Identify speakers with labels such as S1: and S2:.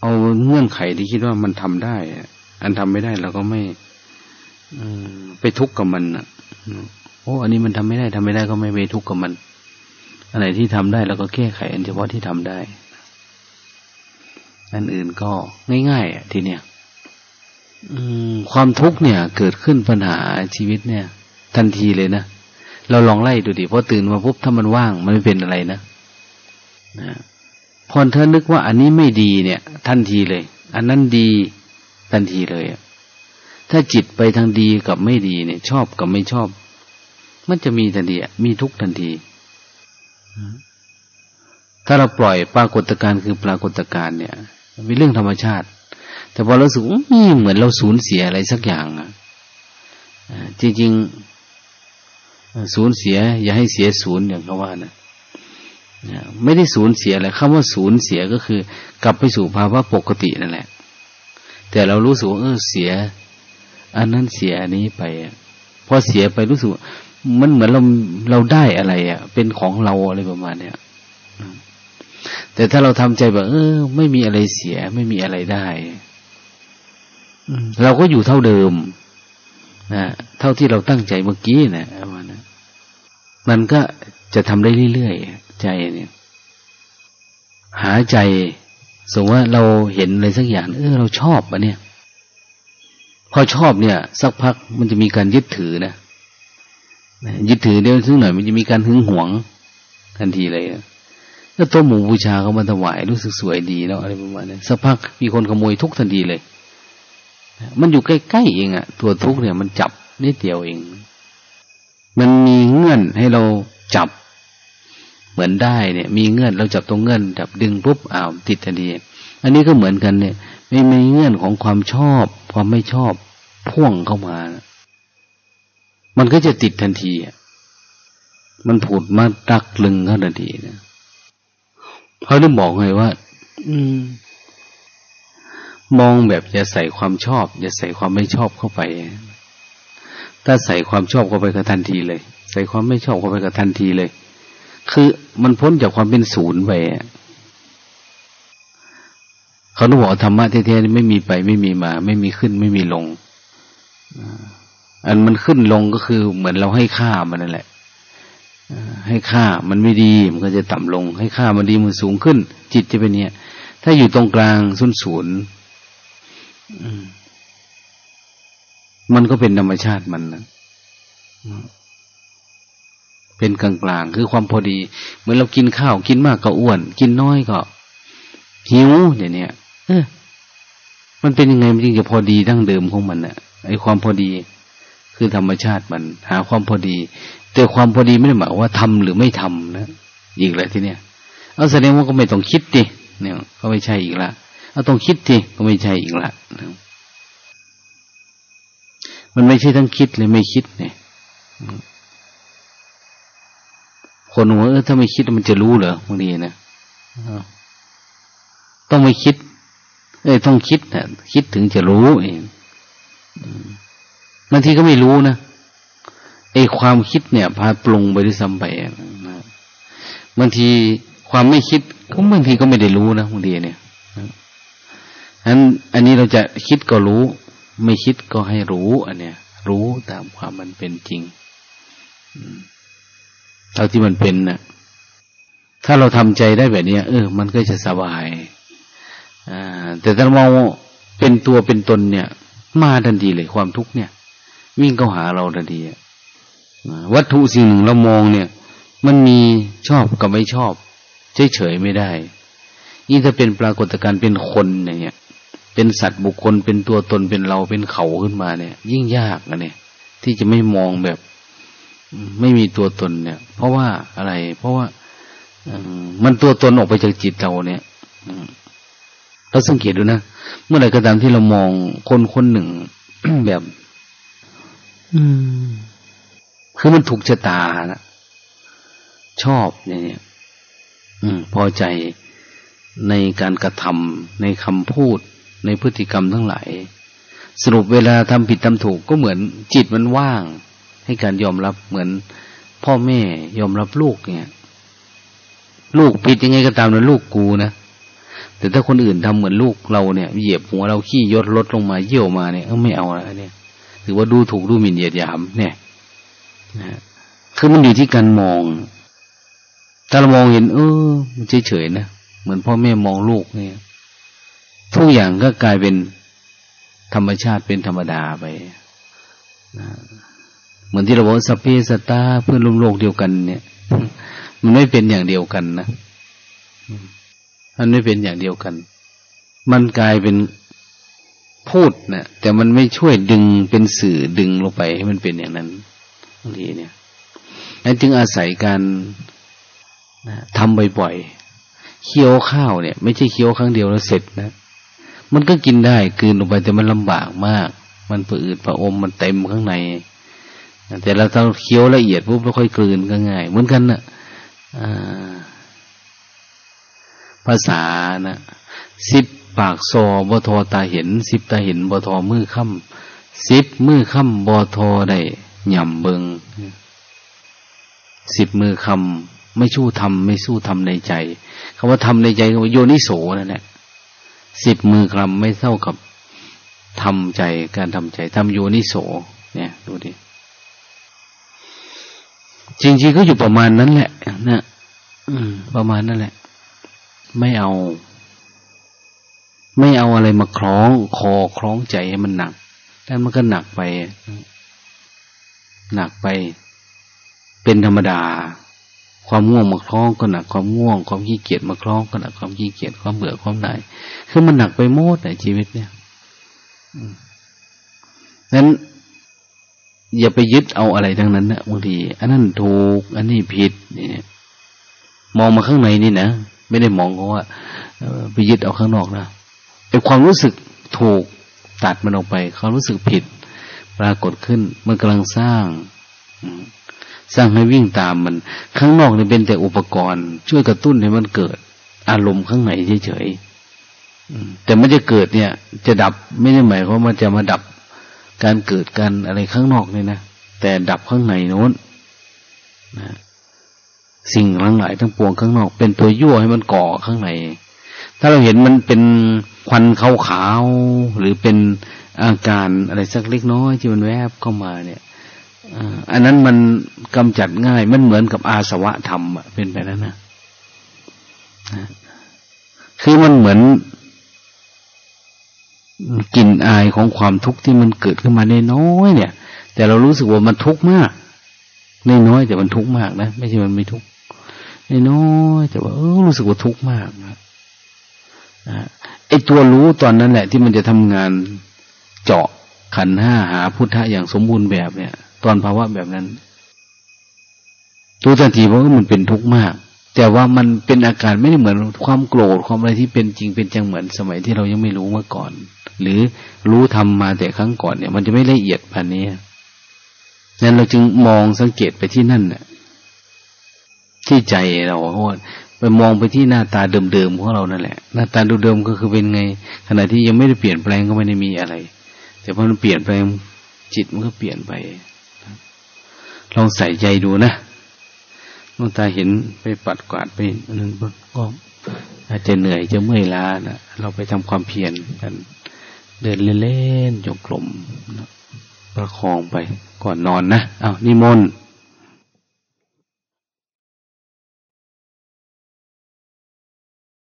S1: เอาเงื่อนไขที่คิดว่ามันทำได้ อันทำไม่ได้เราก็ไม่ไปทุกข์กับมันอะโอ้ อันนี้มันทำไม่ได้ทำไม่ได้ก็ไม่ไปทุกข์กับมัน อันไหนที่ทำได้เราก็แก้ไข อันเฉพาะที่ทำได้ อันอื่นก็ง่ายๆอะทีเนี้ยความทุกข์เนี่ย เกิดขึ้นปัญหาชีวิตเนี่ย ทันทีเลยนะเราลองไล่ดูดิพอตื่นมาปุ๊บถ้ามันว่างมันไม่เป็นอะไรนะนะ พอถ้านึกว่าอันนี้ไม่ดีเนี่ย ทันทีเลย อันนั้นดีทันทีเลยถ้าจิตไปทางดีกับไม่ดีเนี่ย ชอบกับไม่ชอบ มันจะมีทันทีมีทุกทันที ถ้าเราปล่อยปรากฏการณ์คือปรากฏการณ์เนี่ยเป็นเรื่องธรรมชาติ แต่พอเราสูงเหมือนเราสูญเสียอะไรสักอย่างอะจริงๆสูญเสีย อย่าให้เสียศูนย์อย่างเขาว่านะ ไม่ได้สูญเสียอะไรคำว่าสูญเสียก็คือ กลับไปสู่ภาวะปกตินั่นแหละ แต่เรารู้สึกเออเสีย อันนั้นเสียอันนี้ไปพอเสียไปรู้สึกมันเหมือนเราเราได้อะไรอะ เป็นของเราอะไรประมาณเนี้ยแต่ถ้าเราทำใจแบบเออ ไม่มีอะไรเสีย ไม่มีอะไรได้เราก็อยู่เท่าเดิมนะเท่าที่เราตั้งใจเมื่อกี้นะ มันก็จะทำได้เรื่อยๆใจเนี่ย หาใจสมมติว่าเราเห็นอะไรสักอย่างเออเราชอบอะเนี่ย พอชอบเนี่ย สักพักมันจะมีการยึดถือนะยึดถือเดี๋ยวซึ่งหน่อยมันจะมีการหึงหวงทันทีเลยก็ตัวหมูบูชาเขามาถวายรู้สึกสวยดีแล้วอะไรประมาณนี้สักพักมีคนขโมยทุกทันทีเลย มันอยู่ใกล้ๆเองอะตัวทุกเนี่ยมันจับนิดเดียวเองเอนให้เราจับ เหมือนได้เนี่ย มีเงื่อนเราจับตรงเงื่อนจับดึงปุ๊บอ้าวติดทันทีอันนี้ก็เหมือนกันเนี่ย ไม่มีเงื่อนของความชอบ ความไม่ชอบพ่วงเข้ามา มันก็จะติดทันทีมันผุดมาตักลึงเข้าทันทีนะเขาได้บอกไงว่า อืม มองแบบอย่าใส่ความชอบ อย่าใส่ความไม่ชอบเข้าไป ถ้าใส่ความชอบเข้าไปก็ทันทีเลย ใส่ความไม่ชอบเข้าไปก็ทันทีเลย คือมันพ้นจากความเป็นศูนย์ไปเขาต้องบอกธรรมะเท่ๆไม่มีไปไม่มีมา ไม่มีขึ้นไม่มีลงอันมันขึ้นลงก็คือเหมือนเราให้ค่ามันนั่นแหละให้ค่ามันไม่ดีมันก็จะต่ำลง ให้ค่ามันดีมันสูงขึ้น จิตจะเป็นเนี่ยถ้าอยู่ตรงกลางสุนย์ศูนย์มันก็เป็นธรรมชาติมันนะ เป็นกลางกลางคือความพอดี เหมือนเรากินข้าว กินมากก็อ้วน กินน้อยก็หิวเนี่ยเนี่ยเออมันเป็นยังไงมันจึงจะพอดีดั้งเดิมของมันน่ะไอ้ความพอดีคือธรรมชาติมัน หาความพอดี แต่ความพอดีไม่ได้หมายว่าทำหรือไม่ทำนะอีกแล้วที่เนี้ยเอาแสดงว่าก็ไม่ต้องคิดดิเนี่ยก็ไม่ใช่อีกละเอาต้องคิดดิก็ไม่ใช่อีกละมันไม่ใช่ทั้งคิดเลยไม่คิดเนี่ย คนว่าเออถ้าไม่คิดมันจะรู้เหรอบางทีนะต้องไม่คิด เอ้ยต้องคิดนะคิดถึงจะรู้เองบางทีก็ไม่รู้นะไอ้ความคิดเนี่ย พาปรุงไปด้วยซ้ำไปนะบางทีความไม่คิดก็บางทีก็ไม่ได้รู้นะบางทีเนี่ยอันอันนี้เราจะคิดก็รู้ ไม่คิดก็ให้รู้ อันเนี้ยรู้ตามความมันเป็นจริง เท่าที่มันเป็นนะถ้าเราทำใจได้แบบนี้เออ มันก็จะสบายอ่าแต่ถ้ามองเป็นตัวเป็นตนเนี่ย มาทันทีเลยความทุกข์เนี่ย วิ่งเข้าหาเราทันทีวัตถุสิ่งหนึ่งเรามองเนี่ย มันมีชอบกับไม่ชอบ เฉยๆไม่ได้นี่งถ้าเป็นปรากฏการณ์เป็นคนเนี่ยเป็นสัตว์บุคคลเป็นตัวตนเป็นเราเป็นเขาขึ้นมาเนี่ย ยิ่งยากนะเนี่ย ที่จะไม่มองแบบ ไม่มีตัวตนเนี่ย เพราะว่าอะไร เพราะว่ามันตัวตนออกไปจากจิตเราเนี่ยเราสังเกตดูนะเมื่อไหร่ก็ตามที่เรามองคนคนหนึ่งแบบ อืม คือมันถูกชะตานะชอบเนี่ยอืม พอใจในการกระทำในคำพูด ในพฤติกรรมทั้งหลาย สรุปเวลาทำผิดทำถูกก็เหมือนจิตมันว่าง ให้การยอมรับเหมือน พ่อแม่ยอมรับลูกเนี่ย ลูกผิดยังไงก็ตามนะลูกกูนะแต่ถ้าคนอื่นทำเหมือนลูกเราเนี่ยเหยียบหัวเราขี้ยศลดลงมาเยี่ยวมาเนี่ยไม่เอาอะไรเนี่ยถือว่าดูถูกดูหมิ่นเหยียดหยาม เนี่ยนะคือมันอยู่ที่การมอง ถ้าเรามองเห็น เออมันเฉยๆนะเหมือนพ่อแม่มองลูกเนี่ย ทุกอย่างก็กลายเป็นธรรมชาติเป็นธรรมดาไปนะ เหมือนที่เราบอกสเปสตาเพื่อนร่วมโลกเดียวกัน เนี่ย มันไม่เป็นอย่างเดียวกันนะมันไม่เป็นอย่างเดียวกัน มันกลายเป็นพูดนะแต่มันไม่ช่วยดึงเป็นสื่อดึงลงไปให้มันเป็นอย่างนั้นบางทีเนี่ยนั่นจึงอาศัยการนะทำบ่อยๆเคี้ยวข้าวเนี่ย ไม่ใช่เคี้ยวครั้งเดียวแล้วเสร็จนะมันก็กินได้ คืนลงไปแต่มันลำบากมาก มันปืดประอมมันเต็มข้างใน แต่เราต้องเคี้ยวละเอียดปุ๊บแล้วค่อยกลืนก็ง่าย เหมือนกันนะ่ะภาษานะสิบปากซอบทอตาเห็น สิบตาเห็นบทอมือค่ำสิบมือค่ำบทอได้หย่ำเบิงสิบมือคำไม่สู้ทำไม่สู้ทำในใจคำว่าทำในใจคำว่าโยนิโสนั่นแหละสิบมือคำไม่เท่ากับทำใจการทำใจทำโยนิโส เนี่ย ดูดิ จริงๆก็อยู่ประมาณนั้นแหละ นะอืม ประมาณนั่นแหละ ไม่เอา ไม่เอาอะไรมาคล้อง คอคล้องใจให้มันหนักแต่มันก็หนักไป หนักไป เป็นธรรมดา ความง่วงมาคล้องก็หนักความง่วง ความขี้เกียจมาคล้องก็หนักความขี้เกียจความเบื่อความหน่ายคือมันหนักไปหมดในชีวิตเนี่ยนั้น อย่าไปยึดเอาอะไรทั้งนั้นนะบางทีอันนั้นถูก อันนี้ผิดเนี่ยมองมาข้างในนี่นะไม่ได้มองเขาว่าไปยึดเอาข้างนอกนะไอ้ความรู้สึกถูกตัดมันออกไปความรู้สึกผิด ปรากฏขึ้นมันกำลังสร้างสร้างให้วิ่งตามมัน ข้างนอกเนี่ยเป็นแต่อุปกรณ์ ช่วยกระตุ้นให้มันเกิด อารมณ์ข้างในเฉยๆแต่มันจะเกิดเนี่ย จะดับไม่ได้หมายความว่าจะมาดับ การเกิดการอะไรข้างนอกเนี่ยนะแต่ดับข้างในโน้นนะสิ่งทั้งหลายทั้งปวงข้างนอก เป็นตัวยั่วให้มันก่อข้างใน ถ้าเราเห็นมันเป็นควันขาวๆหรือเป็นอาการอะไรสักเล็กน้อยที่มันแวบเข้ามาเนี่ยอันนั้นมันกำจัดง่าย มันเหมือนกับอาสวะธรรมเป็นไปแล้วนะคือมันเหมือน กลิ่นอายของความทุกข์ที่มันเกิดขึ้นมาในน้อยเนี่ย แต่เรารู้สึกว่ามันทุกข์มากในน้อยแต่มันทุกข์มากนะไม่ใช่มันไม่ทุกข์ในน้อยแต่ว่าเออรู้สึกว่าทุกข์มากนะไอตัวรู้ตอนนั้นแหละ ที่มันจะทำงานเจาะขันห้าหาพุทธะอย่างสมบูรณ์แบบเนี่ย ตอนภาวะแบบนั้นรู้ทันทีว่ามันเป็นทุกข์มาก แต่ว่ามันเป็นอาการไม่ได้เหมือนความโกรธความอะไรที่เป็นจริงเป็นจังเหมือนสมัยที่เรายังไม่รู้มาก่อน หรือรู้ทำมาแต่ครั้งก่อนเนี่ย มันจะไม่ละเอียดพันนี้นั้นเราจึงมองสังเกตไปที่นั่นน่ะ ที่ใจเราเพราะไปมองไปที่หน้าตาเดิมๆของเรานั่นแหละ หน้าตาเดิมๆก็คือเป็นไง ขณะที่ยังไม่ได้เปลี่ยนแปลงก็ไม่ได้มีอะไร แต่พอมันเปลี่ยนแปลงจิตมันก็เปลี่ยนไปลองใส่ใจดูนะน้องตาเห็นไปปัดกวาดไปนั่นก็อาจจะเหนื่อยจะเมื่อยล้านะเราไปทำความเพียรกัน เดินเล่นๆจงกลมประคองไปก่อนนอนนะ เอานิมนต์